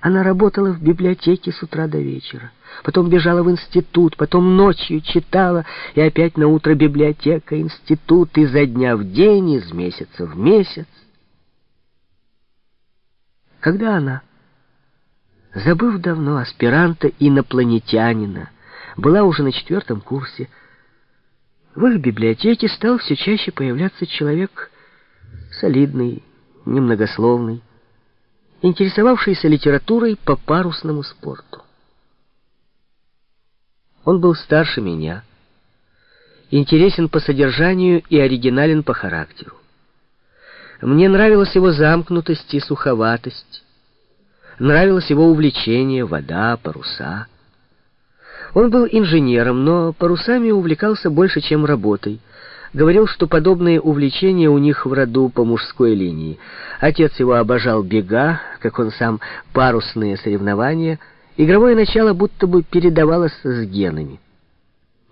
Она работала в библиотеке с утра до вечера, потом бежала в институт, потом ночью читала, и опять на утро библиотека, институт, изо дня в день, из месяца в месяц. Когда она, забыв давно аспиранта-инопланетянина, была уже на четвертом курсе, в их библиотеке стал все чаще появляться человек солидный, немногословный, интересовавшийся литературой по парусному спорту. Он был старше меня, интересен по содержанию и оригинален по характеру. Мне нравилась его замкнутость и суховатость, нравилось его увлечение, вода, паруса. Он был инженером, но парусами увлекался больше, чем работой, говорил, что подобные увлечения у них в роду по мужской линии. Отец его обожал бега, как он сам, парусные соревнования. Игровое начало будто бы передавалось с генами.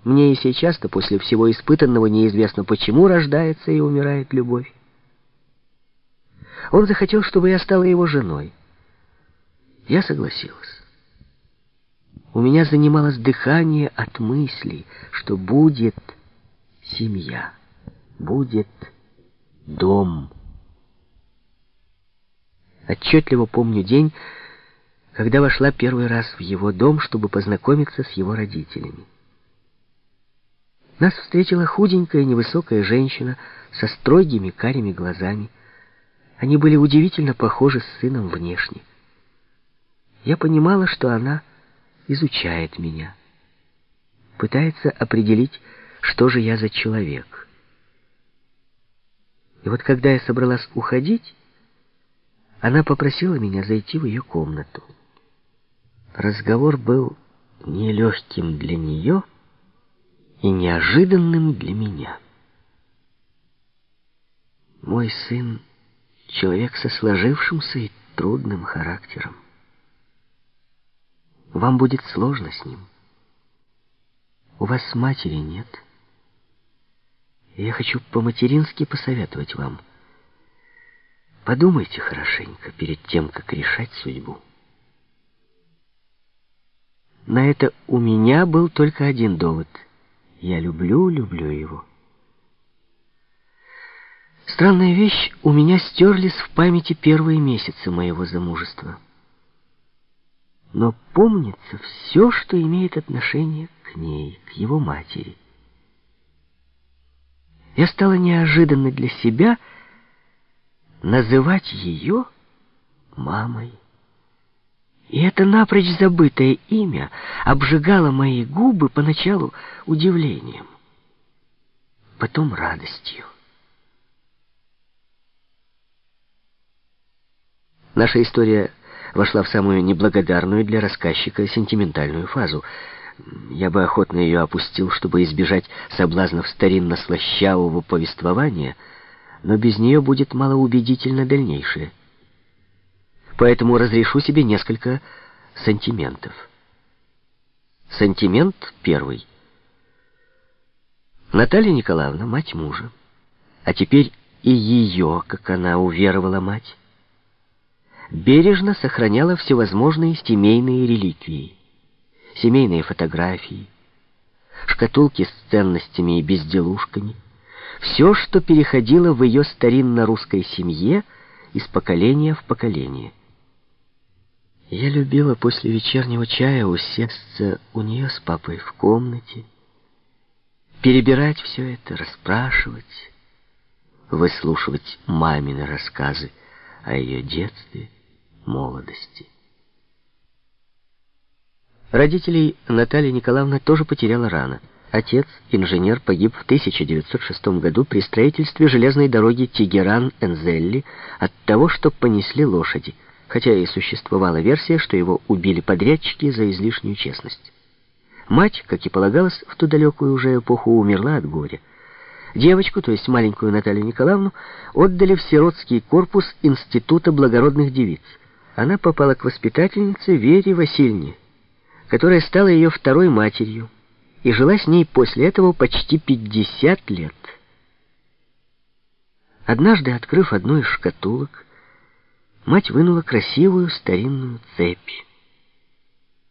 Мне и сейчас-то после всего испытанного неизвестно, почему рождается и умирает любовь. Он захотел, чтобы я стала его женой. Я согласилась. У меня занималось дыхание от мысли, что будет семья, будет дом. Отчетливо помню день, когда вошла первый раз в его дом, чтобы познакомиться с его родителями. Нас встретила худенькая невысокая женщина со строгими карими глазами. Они были удивительно похожи с сыном внешне. Я понимала, что она изучает меня, пытается определить, что же я за человек. И вот когда я собралась уходить, она попросила меня зайти в ее комнату. Разговор был нелегким для нее и неожиданным для меня. Мой сын — человек со сложившимся и трудным характером. Вам будет сложно с ним. У вас матери нет — я хочу по-матерински посоветовать вам. Подумайте хорошенько перед тем, как решать судьбу. На это у меня был только один довод. Я люблю, люблю его. Странная вещь, у меня стерлись в памяти первые месяцы моего замужества. Но помнится все, что имеет отношение к ней, к его матери я стала неожиданно для себя называть ее мамой. И это напрочь забытое имя обжигало мои губы поначалу удивлением, потом радостью. Наша история вошла в самую неблагодарную для рассказчика сентиментальную фазу — я бы охотно ее опустил, чтобы избежать соблазнов старинно-слащавого повествования, но без нее будет малоубедительно дальнейшее. Поэтому разрешу себе несколько сантиментов. Сантимент первый. Наталья Николаевна, мать мужа, а теперь и ее, как она уверовала мать, бережно сохраняла всевозможные семейные реликвии семейные фотографии, шкатулки с ценностями и безделушками, все, что переходило в ее старинно-русской семье из поколения в поколение. Я любила после вечернего чая усесться у нее с папой в комнате, перебирать все это, расспрашивать, выслушивать мамины рассказы о ее детстве, молодости. Родителей Наталья Николаевна тоже потеряла рано. Отец, инженер, погиб в 1906 году при строительстве железной дороги Тегеран-Энзелли от того, что понесли лошади, хотя и существовала версия, что его убили подрядчики за излишнюю честность. Мать, как и полагалось, в ту далекую уже эпоху умерла от горя. Девочку, то есть маленькую Наталью Николаевну, отдали в сиротский корпус Института благородных девиц. Она попала к воспитательнице Вере Васильевне, которая стала ее второй матерью и жила с ней после этого почти 50 лет. Однажды, открыв одну из шкатулок, Мать вынула красивую старинную цепь.